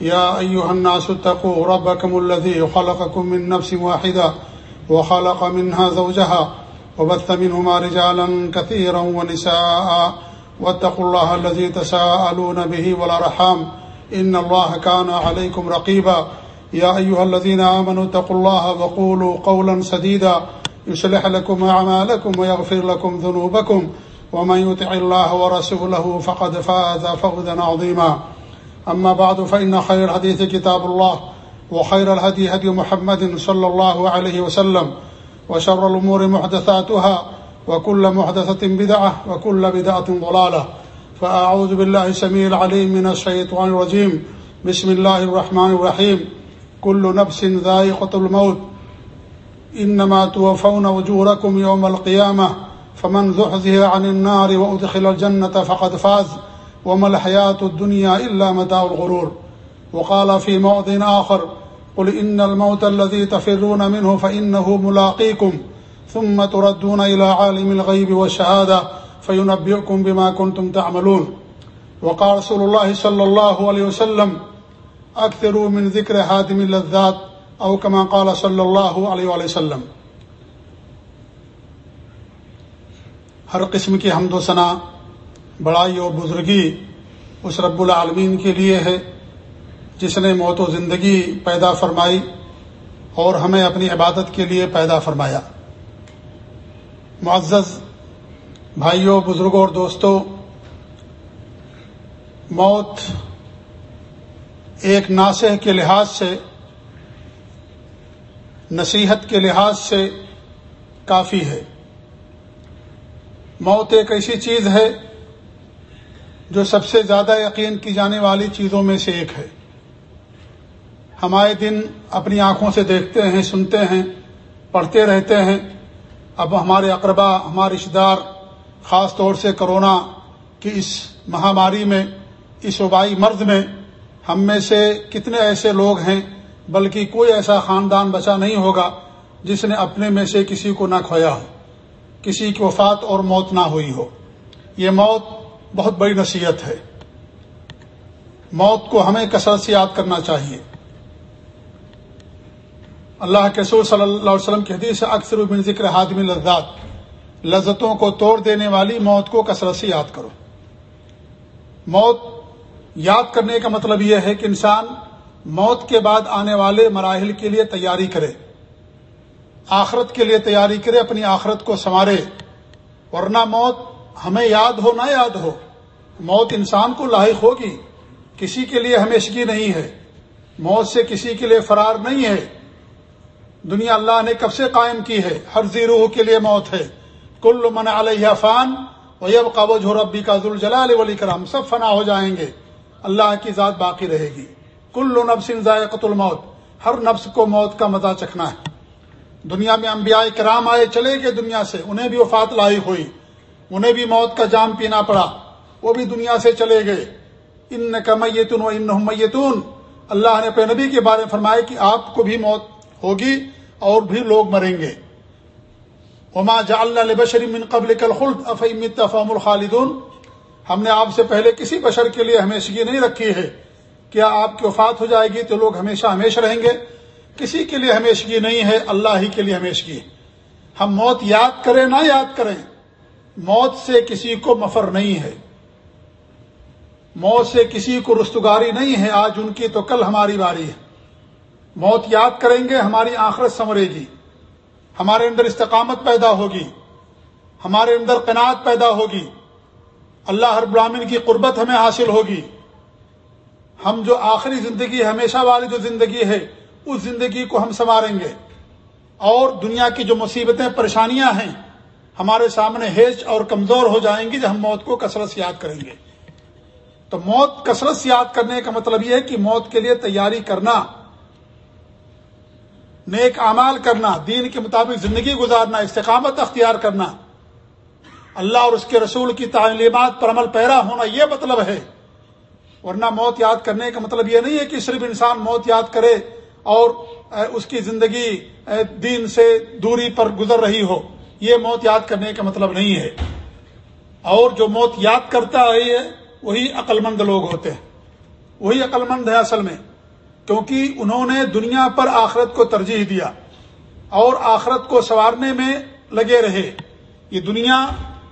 يا أيها الناس اتقوا ربكم الذي خلقكم من نفس واحدة وخلق منها زوجها وبث منهما رجالا كثيرا ونساء واتقوا الله الذي تساءلون به والأرحام إن الله كان عليكم رقيبا يا أيها الذين آمنوا اتقوا الله وقولوا قولا سديدا يصلح لكم أعمالكم ويغفر لكم ذنوبكم ومن يطع الله ورسوله فقد فاز فوزا عظيما أما بعد، فإن خير الحديث كتاب الله، وخير الهدي هدي محمد صلى الله عليه وسلم، وشر الأمور محدثاتها، وكل محدثة بدعة، وكل بدعة ضلالة. فأعوذ بالله سميع العليم من الشيطان الرجيم. بسم الله الرحمن الرحيم. كل نفس ذائقة الموت. إنما توفون وجوركم يوم القيامة، فمن ذحزها عن النار وأدخل الجنة فقد فاز. وما الحياة الدنيا إلا متاع الغرور وقال في موضع آخر قل إن الموت الذي تفرون منه فإنه ملاقيكم ثم تردون إلى عالم الغيب والشهادة فينبئكم بما كنتم تعملون. وقال رسول الله صلى الله عليه وسلم، أكثروا من ذكر هادم اللذات او كما قال صلی اللہ علیہ وآلہ وسلم. ہر قسم کی حمد و ثنا بڑائی اور بزرگی اس رب العالمین کے لیے ہے، جس نے موت و زندگی پیدا فرمائی اور ہمیں اپنی عبادت کے لیے پیدا فرمایا۔ معزز بھائیوں، بزرگوں اور دوستوں، موت ایک ناسح کے لحاظ سے، نصیحت کے لحاظ سے کافی ہے۔ موت ایک ایسی چیز ہے جو سب سے زیادہ یقین کی جانے والی چیزوں میں سے ایک ہے۔ ہمارے دن اپنی آنکھوں سے دیکھتے ہیں، سنتے ہیں، پڑھتے رہتے ہیں۔ اب ہمارے اقربا، ہمارے رشتے دار، خاص طور سے کرونا کی اس مہاماری میں، اس وبائی مرض میں، ہم میں سے کتنے ایسے لوگ ہیں، بلکہ کوئی ایسا خاندان بچا نہیں ہوگا جس نے اپنے میں سے کسی کو نہ کھویا ہو، کسی کی وفات اور موت نہ ہوئی ہو۔ یہ موت بہت بڑی نصیحت ہے۔ موت کو ہمیں کثرت سے یاد کرنا چاہیے۔ اللہ کے سور صلی اللہ علیہ وسلم کی حدیث اکثر بن ذکر حادمی لذات۔ لذتوں کو توڑ دینے والی موت کو کثرت سے یاد کرو۔ موت یاد کرنے کا مطلب یہ ہے کہ انسان موت کے بعد آنے والے مراحل کے لیے تیاری کرے۔ آخرت کے لیے تیاری کرے، اپنی آخرت کو سنوارے۔ ورنہ موت ہمیں یاد ہو، نہ یاد ہو۔ موت انسان کو لاحق ہوگی، کسی کے لیے ہمیشگی نہیں ہے۔ موت سے کسی کے لیے فرار نہیں ہے۔ دنیا اللہ نے کب سے قائم کی ہے؟ ہر زیروح کے لیے موت ہے۔ کل من علیہ فان ویب قابو ربی کا ذوالجلال ولی کرم سب فنا ہو جائیں گے۔ اللہ کی ذات باقی رہے گی۔ کل نفس ذائقت الموت۔ ہر نفس کو موت کا مزہ چکھنا ہے۔ دنیا میں انبیاء کرام آئے چلے گئے دنیا سے۔ انہیں بھی وفات لاحق ہوئی۔ انہیں بھی موت کا جام پینا پڑا۔ وہ بھی دنیا سے چلے گئے۔ ان کا میتون و ان میتون اللہ نے اپنے نبی کے بارے میں فرمایا کہ آپ کو بھی موت ہوگی اور بھی لوگ مریں گے۔ وما جا اللہ بشری من قبل کل خلد افیم فام الخالدون۔ ہم نے آپ سے پہلے کسی بشر کے لیے ہمیشگی نہیں رکھی ہے۔ کیا آپ کی وفات ہو جائے گی تو لوگ ہمیشہ ہمیشہ رہیں گے؟ کسی کے لیے ہمیشگی نہیں ہے، اللہ ہی کے لیے ہمیشگی ہم موت یاد کریں نہ یاد کریں۔ موت سے کسی کو مفر نہیں ہے۔ موت سے کسی کو رستگاری نہیں ہے، آج ان کی تو کل ہماری باری ہے۔ موت یاد کریں گے، ہماری آخرت سمرے گی۔ ہمارے اندر استقامت پیدا ہوگی۔ ہمارے اندر قناعت پیدا ہوگی۔ اللہ ہر براہین کی قربت ہمیں حاصل ہوگی۔ ہم جو آخری زندگی، ہمیشہ والی جو زندگی ہے، اس زندگی کو ہم سنواریں گے۔ اور دنیا کی جو مصیبتیں، پریشانیاں ہیں، ہمارے سامنے ہیج اور کمزور ہو جائیں گی، جب ہم موت کو کثرت سے یاد کریں گے۔ تو موت کثرت سے یاد کرنے کا مطلب یہ ہے کہ موت کے لیے تیاری کرنا، نیک اعمال کرنا، دین کے مطابق زندگی گزارنا، استقامت اختیار کرنا، اللہ اور اس کے رسول کی تعلیمات پر عمل پیرا ہونا یہ مطلب ہے۔ ورنہ موت یاد کرنے کا مطلب یہ نہیں ہے کہ صرف انسان موت یاد کرے اور اس کی زندگی دین سے دوری پر گزر رہی ہو۔ یہ موت یاد کرنے کا مطلب نہیں ہے۔ اور جو موت یاد کرتا ہے وہی عقل مند لوگ ہوتے ہیں۔ وہی عقل مند ہے اصل میں، کیونکہ انہوں نے دنیا پر آخرت کو ترجیح دیا اور آخرت کو سنوارنے میں لگے رہے۔ یہ دنیا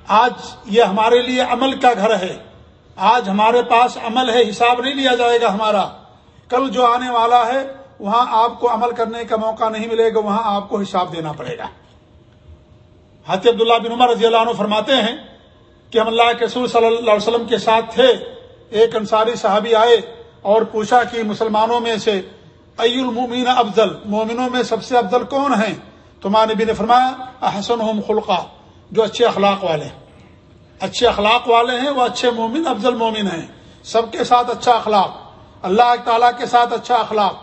آج یہ ہمارے لیے عمل کا گھر ہے۔ آج ہمارے پاس عمل ہے، حساب نہیں لیا جائے گا ہمارا۔ کل جو آنے والا ہے، وہاں آپ کو عمل کرنے کا موقع نہیں ملے گا، وہاں آپ کو حساب دینا پڑے گا۔ حضرت عبداللہ بن عمر رضی اللہ عنہ فرماتے ہیں کہ ہم اللہ کے رسول صلی اللہ علیہ وسلم کے ساتھ تھے۔ ایک انصاری صحابی آئے اور پوچھا کہ مسلمانوں میں سے ای المومین افضل؟ مومنوں میں سب سے افضل کون ہیں؟ تمہارے نبی نے فرمایا احسن خلقہ جو اچھے اخلاق والے ہیں۔ اچھے اخلاق والے ہیں، وہ اچھے مومن، افضل مومن ہیں۔ سب کے ساتھ اچھا اخلاق۔ اللہ تعالیٰ کے ساتھ اچھا اخلاق۔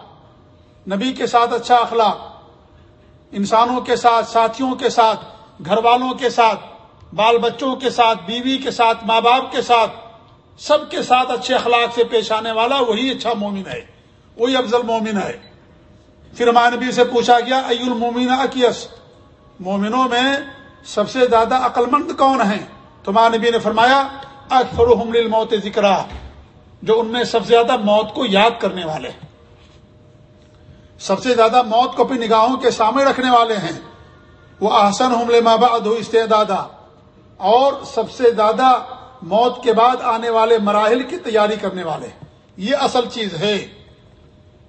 نبی کے ساتھ اچھا اخلاق۔ انسانوں کے ساتھ، ساتھیوں کے ساتھ، گھر والوں کے ساتھ۔ بال بچوں کے ساتھ، بیوی کے ساتھ، ماں باپ کے ساتھ، سب کے ساتھ اچھے اخلاق سے پیش آنے والا وہی اچھا مومن ہے، وہی افضل مومن ہے۔ پھر ہمارے نبی سے پوچھا گیا ای المومن اکیس؟ مومنوں میں سب سے زیادہ عقل مند کون ہیں؟ تمہارے نبی نے فرمایا اکثر موت ذکر جو ان میں سب سے زیادہ موت کو یاد کرنے والے سب سے زیادہ موت کو اپنی نگاہوں کے سامنے رکھنے والے ہیں۔ وہ احسن حملے ماباد ہو استعدادا۔ اور سب سے زیادہ موت کے بعد آنے والے مراحل کی تیاری کرنے والے یہ اصل چیز ہے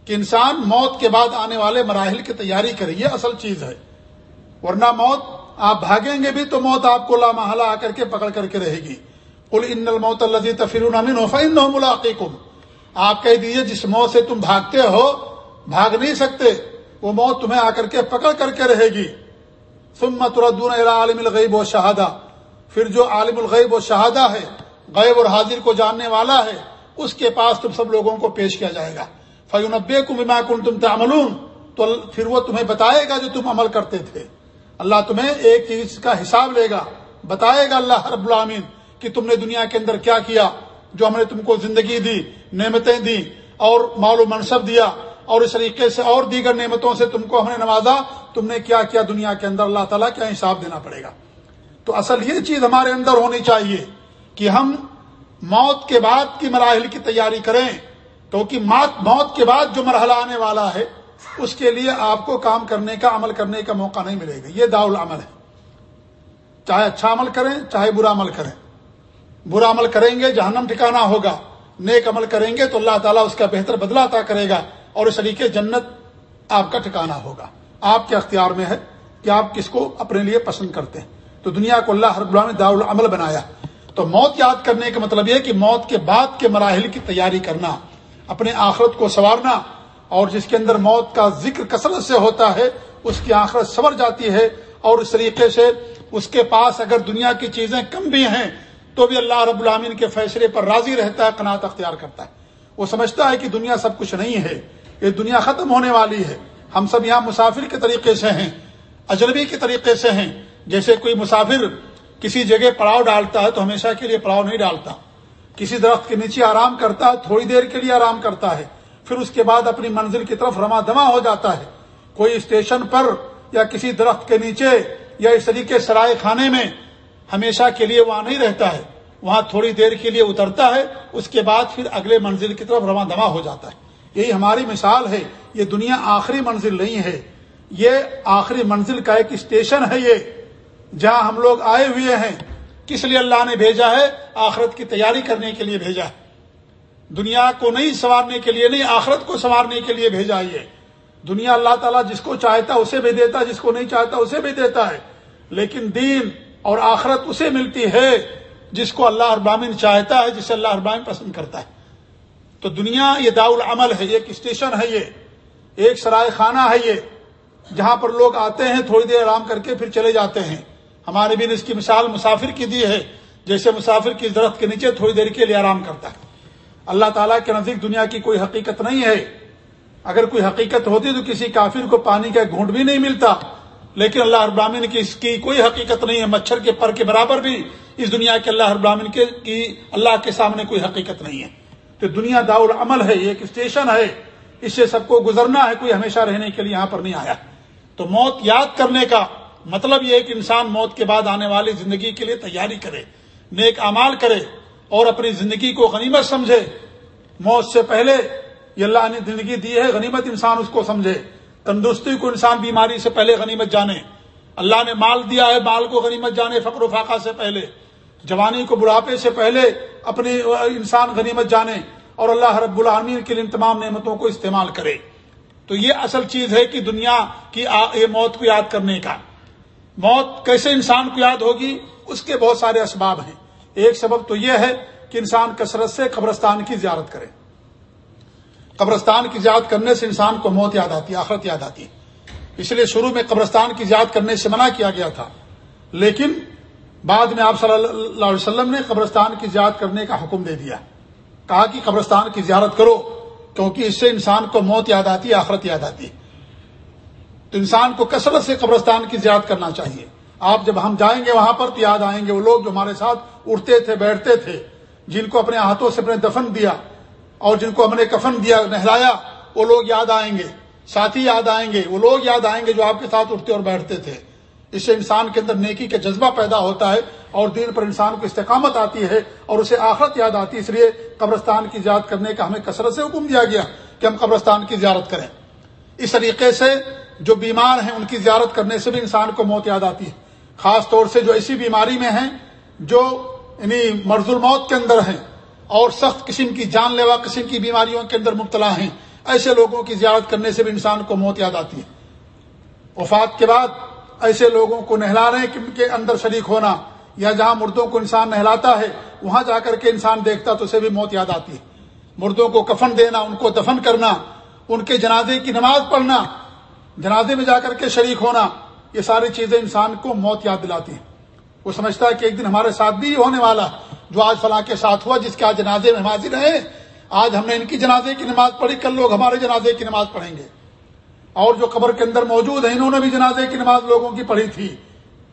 کہ انسان موت کے بعد آنے والے مراحل کی تیاری کرے، یہ اصل چیز ہے۔ ورنہ موت، آپ بھاگیں گے بھی تو موت آپ کو لامحلہ آ کر کے پکڑ کر کے رہے گی۔ کل ان الموت الزی تفر فن ملاقم آپ کہہ دیجیے جس موت سے تم بھاگتے ہو، بھاگ نہیں سکتے، وہ موت تمہیں آ کر کے پکڑ کر کے رہے گی۔ سمت ردون عالم الغیب و شہادہ پھر جو عالم الغیب و شہادہ ہے، غیب اور حاضر کو جاننے والا ہے، اس کے پاس تم سب لوگوں کو پیش کیا جائے گا۔ فیون کم بما کن تم تعملون۔ تو پھر وہ تمہیں بتائے گا جو تم عمل کرتے تھے۔ اللہ تمہیں ایک چیز کا حساب لے گا۔ بتائے گا اللہ رب العامین کہ تم نے دنیا کے اندر کیا کیا، جو ہم نے تم کو زندگی دی، نعمتیں دی اور مال و منصب دیا اور اس طریقے سے اور دیگر نعمتوں سے تم کو ہم نے نوازا۔ تم نے کیا کیا دنیا کے اندر، اللہ تعالیٰ کیا حساب دینا پڑے گا۔ تو اصل یہ چیز ہمارے اندر ہونی چاہیے کہ ہم موت کے بعد کی مراحل کی تیاری کریں۔ کیونکہ موت کے بعد جو مرحلہ آنے والا ہے، اس کے لیے آپ کو کام کرنے کا، عمل کرنے کا موقع نہیں ملے گا۔ یہ داؤ العمل ہے۔ چاہے اچھا عمل کریں، چاہے برا عمل کریں۔ برا عمل کریں گے، جہنم ٹھکانا ہوگا۔ نیک عمل کریں گے تو اللہ تعالیٰ اس کا بہتر بدلا عطا کرے گا اور اس طریقے جنت آپ کا ٹھکانا ہوگا۔ آپ کے اختیار میں ہے کہ آپ کس کو اپنے لیے پسند کرتے ہیں۔ تو دنیا کو اللہ ہر اللہ نے داؤ العمل بنایا۔ تو موت یاد کرنے کا مطلب یہ کہ موت کے بعد کے مراحل کی تیاری کرنا، اپنے آخرت کو سنوارنا، اور جس کے اندر موت کا ذکر کثرت سے ہوتا ہے، اس کی آخرت سنور جاتی ہے، اور اس طریقے سے اس کے پاس اگر دنیا کی چیزیں کم بھی ہیں، تو بھی اللہ رب العامین کے فیصلے پر راضی رہتا ہے، قناعت اختیار کرتا ہے۔ وہ سمجھتا ہے کہ دنیا سب کچھ نہیں ہے، یہ دنیا ختم ہونے والی ہے۔ ہم سب یہاں مسافر کے طریقے سے ہیں، اجنبی کے طریقے سے ہیں جیسے کوئی مسافر کسی جگہ پڑاؤ ڈالتا ہے تو ہمیشہ کے لیے پڑاؤ نہیں ڈالتا۔ کسی درخت کے نیچے آرام کرتا ہے، تھوڑی دیر کے لیے آرام کرتا ہے، پھر اس کے بعد اپنی منزل کی طرف رما دما ہو جاتا ہے۔ کوئی اسٹیشن پر یا کسی درخت کے نیچے یا اس طریقے سرائے خانے میں ہمیشہ کے لیے وہاں نہیں رہتا ہے۔ وہاں تھوڑی دیر کے لیے اترتا ہے، اس کے بعد پھر اگلے منزل کی طرف رواں دما ہو جاتا ہے۔ یہی ہماری مثال ہے، یہ دنیا آخری منزل نہیں ہے۔ یہ آخری منزل کا ایک اسٹیشن ہے یہ۔ جہاں ہم لوگ آئے ہوئے ہیں، کس لیے اللہ نے بھیجا ہے؟ آخرت کی تیاری کرنے کے لیے بھیجا ہے۔ دنیا کو نہیں سنوارنے کے لیے نہیں، آخرت کو سنوارنے کے لیے بھیجا یہ دنیا اللہ تعالیٰ جس کو چاہتا اسے بھی دیتا جس کو نہیں چاہتا اسے بھی دیتا ہے۔ لیکن دین اور آخرت اسے ملتی ہے جس کو اللہ ابامن چاہتا ہے، جسے اللہ ابامن پسند کرتا ہے۔ تو دنیا یہ داؤ العمل ہے، یہ ایک اسٹیشن ہے یہ۔ ایک سرائے خانہ ہے یہ، جہاں پر لوگ آتے ہیں، تھوڑی دیر آرام کر کے پھر چلے جاتے ہیں۔ ہمارے بھی نے اس کی مثال مسافر کی دی ہے، جیسے مسافر کی درخت کے نیچے تھوڑی دیر کے لیے آرام کرتا ہے۔ اللہ تعالیٰ کے نزدیک دنیا کی کوئی حقیقت نہیں ہے۔ اگر کوئی حقیقت ہوتی تو کسی کافر کو پانی کا گھونٹ بھی نہیں ملتا۔ لیکن اللہ ابراہین کی اس کی کوئی حقیقت نہیں ہے، مچھر کے پر کے برابر بھی اس دنیا کے اللہ ابراہین کے کی اللہ کے سامنے کوئی حقیقت نہیں ہے۔ تو دنیا داؤ عمل ہے، یہ ایک اسٹیشن ہے۔ اس سے سب کو گزرنا ہے، کوئی ہمیشہ رہنے کے لیے یہاں پر نہیں آیا۔ تو موت یاد کرنے کا مطلب یہ کہ انسان موت کے بعد آنے والی زندگی کے لیے تیاری کرے، نیک امال کرے اور اپنی زندگی کو غنیمت سمجھے۔ موت سے پہلے یہ اللہ نے زندگی دی ہے، غنیمت انسان اس کو سمجھے۔ تندرستی کو انسان بیماری سے پہلے غنیمت جانے۔ اللہ نے مال دیا ہے، مال کو غنیمت جانے فقر و فاقہ سے پہلے۔ جوانی کو بڑھاپے سے پہلے اپنی انسان غنیمت جانے اور اللہ رب العالمین کے لیے تمام نعمتوں کو استعمال کرے۔ تو یہ اصل چیز ہے کہ دنیا کی یہ موت کو یاد کرنے کا۔ موت کیسے انسان کو یاد ہوگی؟ اس کے بہت سارے اسباب ہیں۔ ایک سبب تو یہ ہے کہ انسان کثرت سے قبرستان کی زیارت کرے۔ قبرستان کی زیارت کرنے سے انسان کو موت یاد آتی ہے، آخرت یاد آتی ہے۔ اس لیے شروع میں قبرستان کی زیارت کرنے سے منع کیا گیا تھا۔ لیکن بعد میں آپ صلی اللہ علیہ وسلم نے قبرستان کی زیارت کرنے کا حکم دے دیا۔ کہا کہ قبرستان کی زیارت کرو، کیونکہ اس سے انسان کو موت یاد آتی ہے، آخرت یاد آتی ہے۔ تو انسان کو کثرت سے قبرستان کی زیارت کرنا چاہیے۔ آپ جب ہم جائیں گے وہاں پر تو یاد آئیں گے وہ لوگ جو ہمارے ساتھ اٹھتے تھے، بیٹھتے تھے، جن کو اپنے ہاتھوں سے اپنے دفن دیا اور جن کو ہم نے کفن دیا، نہلایا، وہ لوگ یاد آئیں گے۔ ساتھی یاد آئیں گے، وہ لوگ یاد آئیں گے جو آپ کے ساتھ اٹھتے اور بیٹھتے تھے۔ اس سے انسان کے اندر نیکی کا جذبہ پیدا ہوتا ہے اور دین پر انسان کو استقامت آتی ہے اور اسے آخرت یاد آتی ہے۔ اس لیے قبرستان کی زیارت کرنے کا ہمیں کثرت سے حکم دیا گیا کہ ہم قبرستان کی زیارت کریں۔ اس طریقے سے جو بیمار ہیں ان کی زیارت کرنے سے بھی انسان کو موت یاد آتی ہے۔ خاص طور سے جو ایسی بیماری میں ہیں، جو یعنی مرض الموت کے اندر ہیں اور سخت قسم کی جان لیوا قسم کی بیماریوں کے اندر مبتلا ہیں، ایسے لوگوں کی زیارت کرنے سے بھی انسان کو موت یاد آتی ہے۔ وفات کے بعد ایسے لوگوں کو نہلا رہے ہیں کے اندر شریک ہونا یا جہاں مردوں کو انسان نہلاتا ہے، وہاں جا کر کے انسان دیکھتا تو اسے بھی موت یاد آتی ہے۔ مردوں کو کفن دینا، ان کو دفن کرنا، ان کے جنازے کی نماز پڑھنا جنازے میں جا کر کے شریک ہونا، یہ ساری چیزیں انسان کو موت یاد دلاتی ہیں۔ وہ سمجھتا ہے کہ ایک دن ہمارے ساتھ بھی ہونے والا، جو آج فلاں کے ساتھ ہوا، جس کے آج جنازے میں حاضر رہے آج ہم نے ان کی جنازے کی نماز پڑھی، کل لوگ ہمارے جنازے کی نماز پڑھیں گے۔ اور جو قبر کے اندر موجود ہیں، انہوں نے بھی جنازے کی نماز لوگوں کی پڑھی تھی،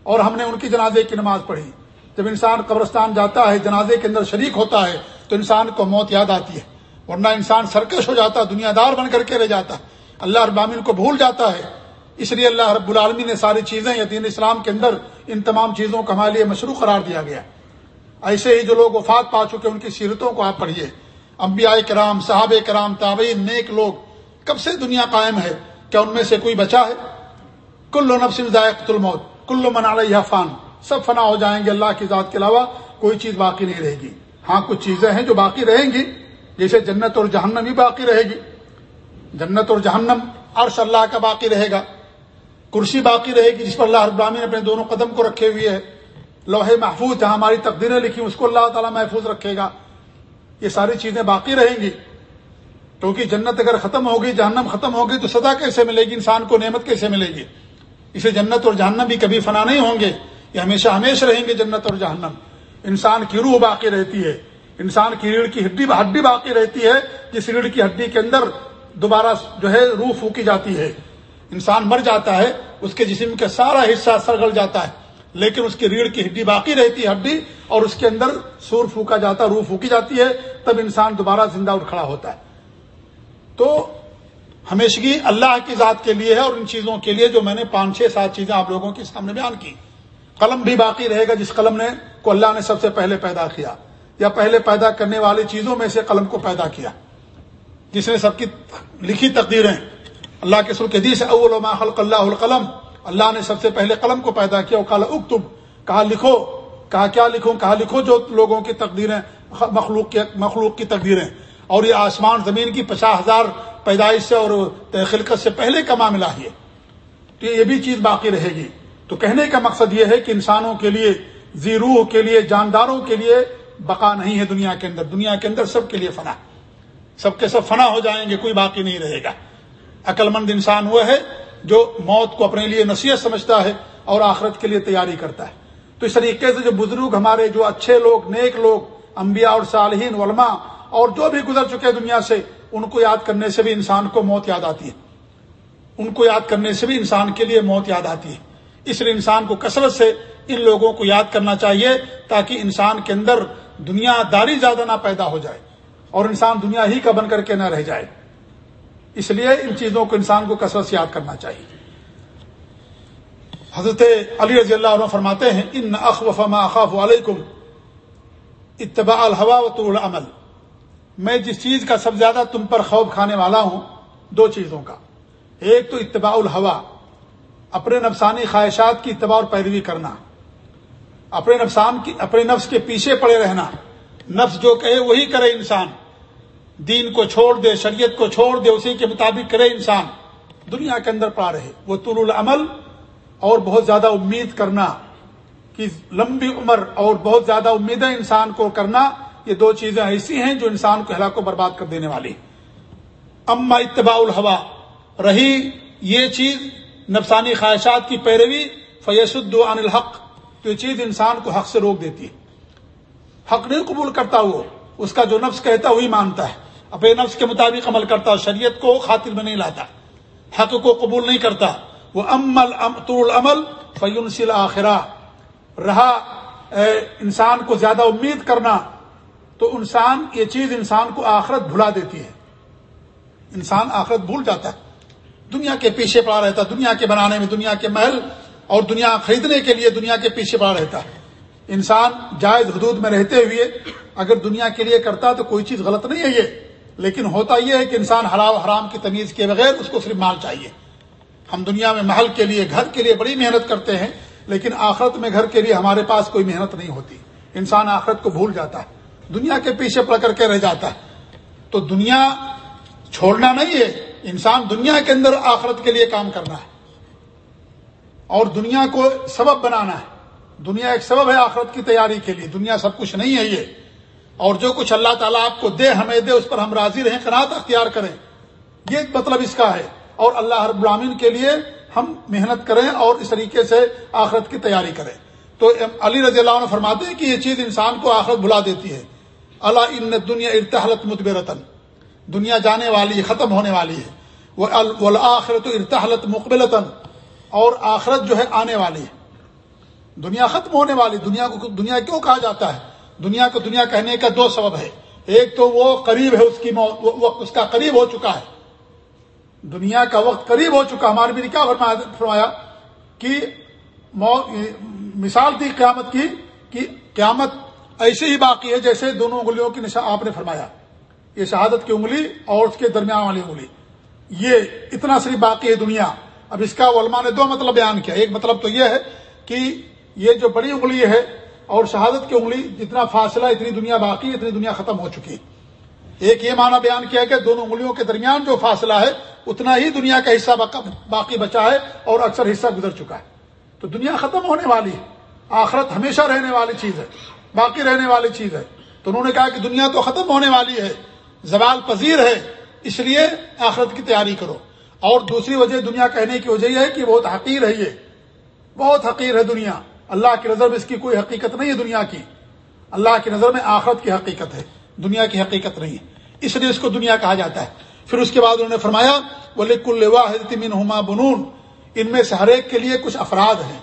اور ہم نے ان کی جنازے کی نماز پڑھی۔ جب انسان قبرستان جاتا ہے، جنازے کے اندر شریک ہوتا ہے، تو انسان کو موت یاد آتی ہے، ورنہ انسان سرکش ہو جاتا، دنیا دار بن کر کے رہ جاتا۔ ہے اللہ ابامین کو بھول جاتا ہے۔ اس لیے اللہ رب العالمین نے ساری چیزیں یا دین اسلام کے اندر ان تمام چیزوں کو ہمارے لیے مشروع قرار دیا گیا۔ ایسے ہی جو لوگ وفات پا چکے ان کی سیرتوں کو آپ پڑھیے۔ انبیاء کرام صحاب کرام، تابعین، نیک لوگ، کب سے دنیا قائم ہے؟ کیا ان میں سے کوئی بچا ہے؟ کل نفس ذائقۃ الموت کل من علیہ فان۔ سب فنا ہو جائیں گے اللہ کی ذات کے علاوہ، کوئی چیز باقی نہیں رہے گی۔ ہاں کچھ چیزیں ہیں جو باقی رہیں گی، جیسے جنت اور جہنم ہی باقی رہے گی۔ جنت اور جہنم، عرش اللہ کا باقی رہے گا۔ کرسی باقی رہے گی جس پر اللہ ابراہین نے اپنے دونوں قدم کو رکھے ہوئے ہے لوہے محفوظ جہاں ہماری تقدیریں لکھی اس کو اللہ تعالیٰ محفوظ رکھے گا۔ یہ ساری چیزیں باقی رہیں گی۔ کیونکہ جنت اگر ختم ہوگی جہنم ختم ہوگی تو سزا کیسے ملے گی؟ انسان کو نعمت کیسے ملے گی؟ اسے جنت اور جہنم بھی کبھی فنا نہیں ہوں گے۔ یہ ہمیشہ ہمیشہ رہیں گے جنت اور جہنم۔ انسان کی روح باقی رہتی ہے۔ انسان کی ریڑھ کی ہڈی ہڈی باقی رہتی ہے۔ جس ریڑھ کی ہڈی کے اندر دوبارہ جو ہے روح پھونکی جاتی ہے۔ انسان مر جاتا ہے، اس کے جسم کا سارا حصہ سرگل جاتا ہے۔ لیکن اس کی ریڑھ کی ہڈی باقی رہتی ہے، ہڈی، اور اس کے اندر سور پھونکا جاتا ہے روح پھونکی جاتی ہے، تب انسان دوبارہ زندہ اٹھ کھڑا ہوتا ہے۔ تو ہمیشگی اللہ کی ذات کے لیے ہے اور ان چیزوں کے لیے جو میں نے پانچ چھ سات چیزیں آپ لوگوں کے سامنے بیان کی۔ قلم بھی باقی رہے گا جس قلم نے کو اللہ نے سب سے پہلے پیدا کیا، یا پہلے پیدا کرنے والی چیزوں میں سے قلم کو پیدا کیا۔ جس نے سب کی لکھی تقدیریں، اللہ کے سر کے دیش اول ما خلق اللہ القلم۔ اللہ نے سب سے پہلے قلم کو پیدا کیا کہا اکتب، کہا لکھو، کہا کیا لکھو کہا لکھو جو لوگوں کی تقدیریں، مخلوق کی مخلوق کی تقدیریں۔ اور یہ آسمان زمین کی پچاس ہزار پیدائش سے اور خلقت سے پہلے کا معاملہ ہے۔ تو یہ بھی چیز باقی رہے گی۔ تو کہنے کا مقصد یہ ہے کہ انسانوں کے لیے زیروح کے لیے، جانداروں کے لیے بقا نہیں ہے دنیا کے اندر۔ دنیا کے اندر سب کے لیے فنا سب کے سب فنا ہو جائیں گے، کوئی باقی نہیں رہے گا۔ عقل مند انسان وہ ہے جو موت کو اپنے لیے نصیحت سمجھتا ہے اور آخرت کے لیے تیاری کرتا ہے۔ تو اس طریقے سے جو بزرگ ہمارے جو اچھے لوگ، نیک لوگ، انبیاء اور صالحین، علماء اور جو بھی گزر چکے دنیا سے، ان کو یاد کرنے سے بھی انسان کو موت یاد آتی ہے۔ ان کو یاد کرنے سے بھی انسان کے لیے موت یاد آتی ہے۔ اس لیے انسان کو کثرت سے ان لوگوں کو یاد کرنا چاہیے تاکہ انسان کے اندر دنیا داری زیادہ نہ پیدا ہو جائے۔ اور انسان دنیا ہی کا بن کر کے نہ رہ جائے۔ اس لیے ان چیزوں کو انسان کو کثرت سے یاد کرنا چاہیے۔ حضرت علی رضی اللہ عنہ فرماتے ہیں، ان اخوف ما اخاف علیکم اتباع الحوا و طول عمل میں جس چیز کا سب زیادہ تم پر خوف کھانے والا ہوں، دو چیزوں کا۔ ایک تو اتباع الحوا اپنے نفسانی خواہشات کی اتباع اور پیروی کرنا۔ اپنے نفسان کی، اپنے نفس کے پیچھے پڑے رہنا۔ نفس جو کہے وہی کرے انسان۔ دین کو چھوڑ دے، شریعت کو چھوڑ دے، اسی کے مطابق کرے انسان۔ دنیا کے اندر پڑا رہے۔ وہ طول العمل اور بہت زیادہ امید کرنا، کہ لمبی عمر اور بہت زیادہ امیدیں انسان کو کرنا، یہ دو چیزیں ایسی ہیں جو انسان کو ہلاک و برباد کر دینے والی۔ اما اتباع الحوا رہی یہ چیز نفسانی خواہشات کی پیروی فیص عن الحق، تو یہ چیز انسان کو حق سے روک دیتی ہے۔ حق نہیں قبول کرتا وہ، اس کا جو نفس کہتا وہی مانتا ہے۔ اپنے نفس کے مطابق عمل کرتا، شریعت کو خاطر میں نہیں لاتا۔ حق کو قبول نہیں کرتا۔ وہ امل طول العمل فیون آخرا رہا انسان کو زیادہ امید کرنا تو انسان، یہ چیز انسان کو آخرت بھلا دیتی ہے۔ انسان آخرت بھول جاتا ہے۔ دنیا کے پیچھے پڑا رہتا، دنیا کے بنانے میں، دنیا کے محل اور دنیا خریدنے کے لیے دنیا کے پیچھے پڑا رہتا۔ ہے انسان جائز حدود میں رہتے ہوئے اگر دنیا کے لیے کرتا تو کوئی چیز غلط نہیں ہے یہ۔ لیکن ہوتا یہ ہے کہ انسان حلال حرام کی تمیز کے بغیر اس کو صرف مال چاہیے۔ ہم دنیا میں محل کے لیے، گھر کے لیے بڑی محنت کرتے ہیں، لیکن آخرت میں گھر کے لیے ہمارے پاس کوئی محنت نہیں ہوتی۔ انسان آخرت کو بھول جاتا ہے۔ دنیا کے پیچھے پڑ کر کے رہ جاتا ہے۔ تو دنیا چھوڑنا نہیں ہے، انسان دنیا کے اندر آخرت کے لیے کام کرنا ہے۔ اور دنیا کو سبب بنانا ہے۔ دنیا ایک سبب ہے آخرت کی تیاری کے لیے۔ دنیا سب کچھ نہیں ہے یہ۔ اور جو کچھ اللہ تعالیٰ آپ کو دے، ہمیں دے، اس پر ہم راضی رہیں، قناعت اختیار کریں۔ یہ مطلب اس کا ہے۔ اور اللہ ہر برامین کے لیے ہم محنت کریں اور اس طریقے سے آخرت کی تیاری کریں۔ تو علی رضی اللہ عنہ فرماتے ہیں کہ یہ چیز انسان کو آخرت بلا دیتی ہے۔ اللہ ان دنیا ارتحلت متبرتن دنیا جانے والی، ختم ہونے والی ہے۔ وہ آخرت ارتحلت مقبلتاً۔ اور آخرت جو ہے آنے والی ہے۔ دنیا ختم ہونے والی، دنیا کو دنیا کیوں کہا جاتا ہے؟ دنیا کو دنیا کہنے کا دو سبب ہے ایک تو وہ قریب ہے اس کی موت اس کا قریب ہو چکا ہے۔ دنیا کا وقت قریب ہو چکا، ہمارے بھی کیا فرمایا کہ مثال تھی قیامت کی، کہ قیامت ایسے ہی باقی ہے جیسے دونوں انگلیوں کی نشان آپ نے فرمایا۔ یہ شہادت کی انگلی اور اس کے درمیان والی انگلی۔ یہ اتنا صرف باقی ہے دنیا۔ اب اس کا علماء نے دو مطلب بیان کیا۔ ایک مطلب تو یہ ہے کہ یہ جو بڑی انگلی ہے اور شہادت کی انگلی، جتنا فاصلہ، اتنی دنیا باقی، اتنی دنیا ختم ہو چکی۔ ایک یہ معنی بیان کیا کہ دونوں انگلیوں کے درمیان جو فاصلہ ہے، اتنا ہی دنیا کا حصہ باقی بچا ہے اور اکثر حصہ گزر چکا ہے۔ تو دنیا ختم ہونے والی ہے۔ آخرت ہمیشہ رہنے والی چیز ہے۔ باقی رہنے والی چیز ہے۔ تو انہوں نے کہا کہ دنیا تو ختم ہونے والی ہے۔ زوال پذیر ہے۔ اس لیے آخرت کی تیاری کرو۔ اور دوسری وجہ دنیا کہنے کی وجہ یہ ہے کہ بہت حقیر ہے یہ۔ بہت حقیر ہے دنیا۔ اللہ کی نظر میں اس کی کوئی حقیقت نہیں ہے دنیا کی۔ اللہ کی نظر میں آخرت کی حقیقت ہے۔ دنیا کی حقیقت نہیں ہے۔ اس لیے اس کو دنیا کہا جاتا ہے۔ پھر اس کے بعد انہوں نے فرمایا وہ لکل من بنون۔ ان میں سے ہر ایک کے لیے کچھ افراد ہیں۔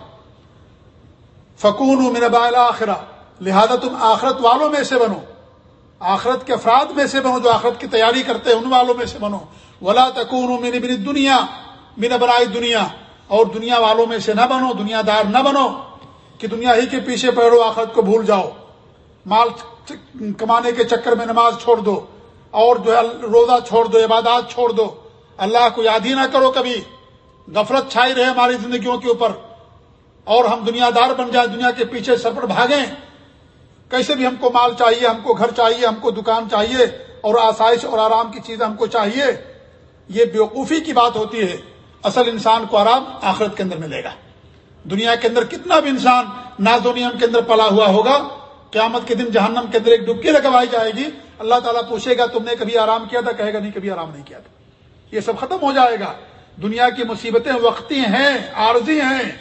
فکون من آخرا لہذا تم آخرت والوں میں سے بنو۔ آخرت کے افراد میں سے بنو جو آخرت کی تیاری کرتے ہیں، ان والوں میں سے بنو۔ ولا تکون من بن دنیا بن برائی دنیا اور دنیا والوں میں سے نہ بنو، دنیا دار نہ بنو۔ کہ دنیا ہی کے پیچھے پڑھو آخرت کو بھول جاؤ۔ مال کمانے کے چکر میں نماز چھوڑ دو، اور جو ہے روزہ چھوڑ دو، عبادات چھوڑ دو۔ اللہ کو یاد ہی نہ کرو کبھی۔ غفلت چھائی رہے ہماری زندگیوں کے اوپر۔ اور ہم دنیا دار بن جائیں، دنیا کے پیچھے سر پر بھاگیں۔ کیسے بھی ہم کو مال چاہیے، ہم کو گھر چاہیے، ہم کو دکان چاہیے، اور آسائش اور آرام کی چیز ہم کو چاہیے۔ یہ بیوقوفی کی بات ہوتی ہے۔ اصل انسان کو آرام آخرت کے اندر ملے گا۔ دنیا کے اندر کتنا بھی انسان ناز و نیم کے اندر پلا ہوا ہوگا، قیامت کے دن جہنم کے اندر ایک ڈبکی لگوائی جائے گی۔ اللہ تعالیٰ پوچھے گا، تم نے کبھی آرام کیا تھا؟ کہے گا، نہیں، کبھی آرام نہیں کیا تھا۔ یہ سب ختم ہو جائے گا۔ دنیا کی مصیبتیں وقتی ہیں، عارضی ہیں۔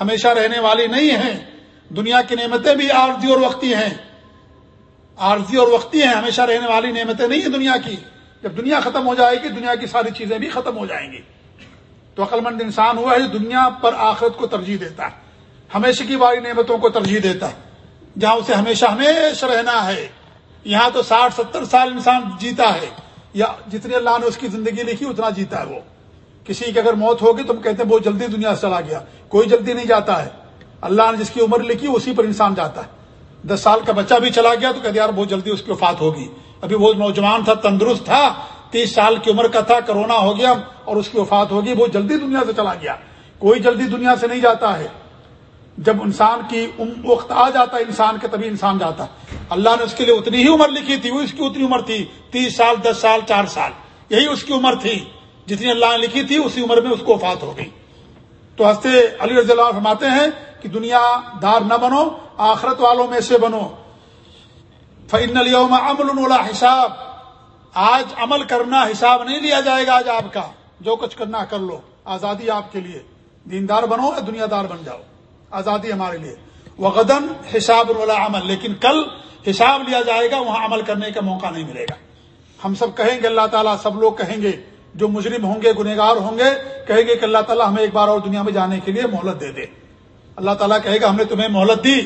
ہمیشہ رہنے والی نہیں ہیں۔ دنیا کی نعمتیں بھی عارضی اور وقتی ہیں۔ عارضی اور وقتی ہیں، ہمیشہ رہنے والی نعمتیں نہیں ہیں دنیا کی۔ جب دنیا ختم ہو جائے گی، دنیا کی ساری چیزیں بھی ختم ہو جائیں گی۔ تو عقل مند انسان ہوا ہے جو دنیا پر آخرت کو ترجیح دیتا ہے۔ ہمیشہ کی باری نعمتوں کو ترجیح دیتا ہے۔ جہاں اسے ہمیشہ ہمیشہ رہنا ہے۔ یہاں تو ساٹھ، ستر سال انسان جیتا ہے۔ یا جتنی اللہ نے اس کی زندگی لکھی، اتنا جیتا ہے وہ۔ کسی کی اگر موت ہوگی تو ہم کہتے ہیں، بہت جلدی دنیا سے چلا گیا۔ کوئی جلدی نہیں جاتا ہے۔ اللہ نے جس کی عمر لکھی، اسی پر انسان جاتا ہے۔ دس سال کا بچہ بھی چلا گیا تو کہتے یار، بہت جلدی اس کی وفات ہوگی۔ ابھی وہ نوجوان تھا، تندرست تھا۔ تیس سال کی عمر کا تھا، کرونا ہو گیا اور اس کی وفات ہوگی بہت جلدی دنیا سے چلا گیا۔ کوئی جلدی دنیا سے نہیں جاتا ہے۔ جب انسان کی وقت آ جاتا ہے، انسان کے تبھی انسان جاتا ہے۔ اللہ نے اس کے لیے اتنی ہی عمر لکھی تھی، وہ اس کی اتنی عمر تھی۔ تیس سال، دس سال، چار سال۔ یہی اس کی عمر تھی۔ جتنی اللہ نے لکھی تھی، اسی عمر میں اس کو وفات ہو گئی۔ تو ہنستے علی رضی اللہ فرماتے ہیں کہ دنیا دار نہ بنو، آخرت والوں میں سے بنو۔ فن اليوم عمل حساب۔ آج عمل کرنا حساب نہیں لیا جائے گا آج آپ کا۔ جو کچھ کرنا کر لو۔ آزادی آپ کے لیے۔ دیندار بنو یا دنیا دار بن جاؤ۔ آزادی ہمارے لیے۔ وہ حساب ولا عمل۔ لیکن کل حساب لیا جائے گا، وہاں عمل کرنے کا موقع نہیں ملے گا۔ ہم سب کہیں گے اللہ تعالیٰ سب لوگ کہیں گے، جو مجرم ہوں گے، گنہگار ہوں گے، کہیں گے کہ اللہ تعالیٰ ہمیں ایک بار اور دنیا میں جانے کے لیے مہلت دے دے۔ اللہ تعالیٰ کہے گا، ہم نے تمہیں مہلت دی،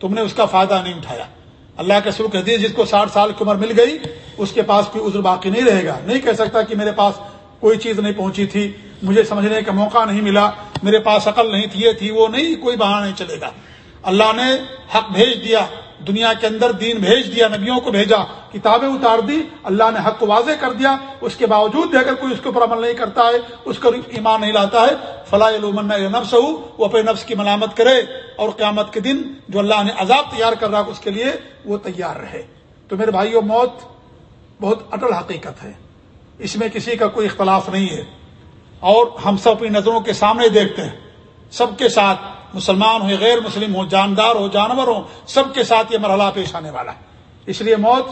تم نے اس کا فائدہ نہیں اٹھایا۔ اللہ کے سر کہہ دیے جس کو ساٹھ سال کی عمر مل گئی، اس کے پاس کوئی عذر باقی نہیں رہے گا۔ نہیں کہہ سکتا کہ میرے پاس کوئی چیز نہیں پہنچی تھی۔ مجھے سمجھنے کا موقع نہیں ملا۔ میرے پاس عقل نہیں تھی، یہ تھی، وہ نہیں، کوئی بہانہ نہیں چلے گا۔ اللہ نے حق بھیج دیا۔ دنیا کے اندر دین بھیج دیا، نبیوں کو بھیجا، کتابیں اتار دی، اللہ نے حق کو واضح کر دیا، اس کے باوجود بھی اگر کوئی اس کے اوپر عمل نہیں کرتا ہے، اس کا ایمان نہیں لاتا ہے فلاح علومن نفس ہو وہ اپنے نفس کی ملامت کرے اور قیامت کے دن جو اللہ نے عذاب تیار کر رہا اس کے لیے وہ تیار رہے۔ تو میرے بھائیوں موت بہت اٹل حقیقت ہے۔ اس میں کسی کا کوئی اختلاف نہیں ہے۔ اور ہم سب اپنی نظروں کے سامنے دیکھتے ہیں۔ سب کے ساتھ مسلمان ہو غیر مسلم ہو جاندار ہو جانور ہو سب کے ساتھ یہ مرحلہ پیش آنے والا ہے۔ اس لیے موت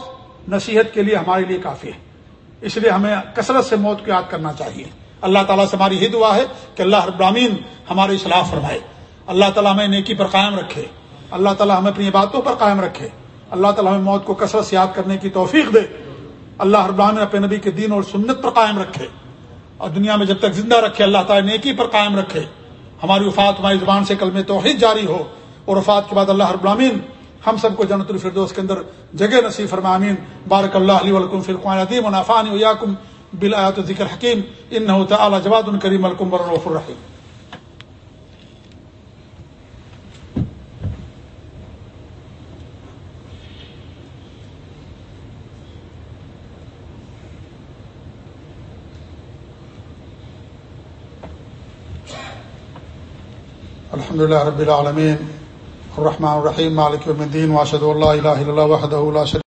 نصیحت کے لیے ہمارے لیے کافی ہے۔ اس لیے ہمیں کثرت سے موت کو یاد کرنا چاہیے۔ اللہ تعالیٰ سے ہماری ہی دعا ہے کہ اللہ ابرامین ہمارے اصلاح فرمائے۔ اللہ تعالیٰ ہمیں نیکی پر قائم رکھے۔ اللہ تعالیٰ ہمیں اپنی باتوں پر قائم رکھے۔ اللہ تعالیٰ ہمیں موت کو کثرت سے یاد کرنے کی توفیق دے۔ اللہ ابراہین اپنے نبی کے دین اور سنت پر قائم رکھے۔ اور دنیا میں جب تک زندہ رکھے، اللہ تعالیٰ نیکی پر قائم رکھے۔ ہماری وفات، ہماری زبان سے کل میں توحید جاری ہو اور وفات کے بعد اللہ ہر العالمین ہم سب کو جنت الفردوس کے اندر جگہ نصیب فرمامین بارک اللہ علیہ ولکم فرقان عدیم منافان ویاکم بالآیات ذکر حکیم ان تعالی جواد الکریم الکم برف الرحیم۔ الحمد لله رب العالمين الرحمن الرحيم مالك يوم الدين واشهد ان لا اله الا الله وحده لا شريك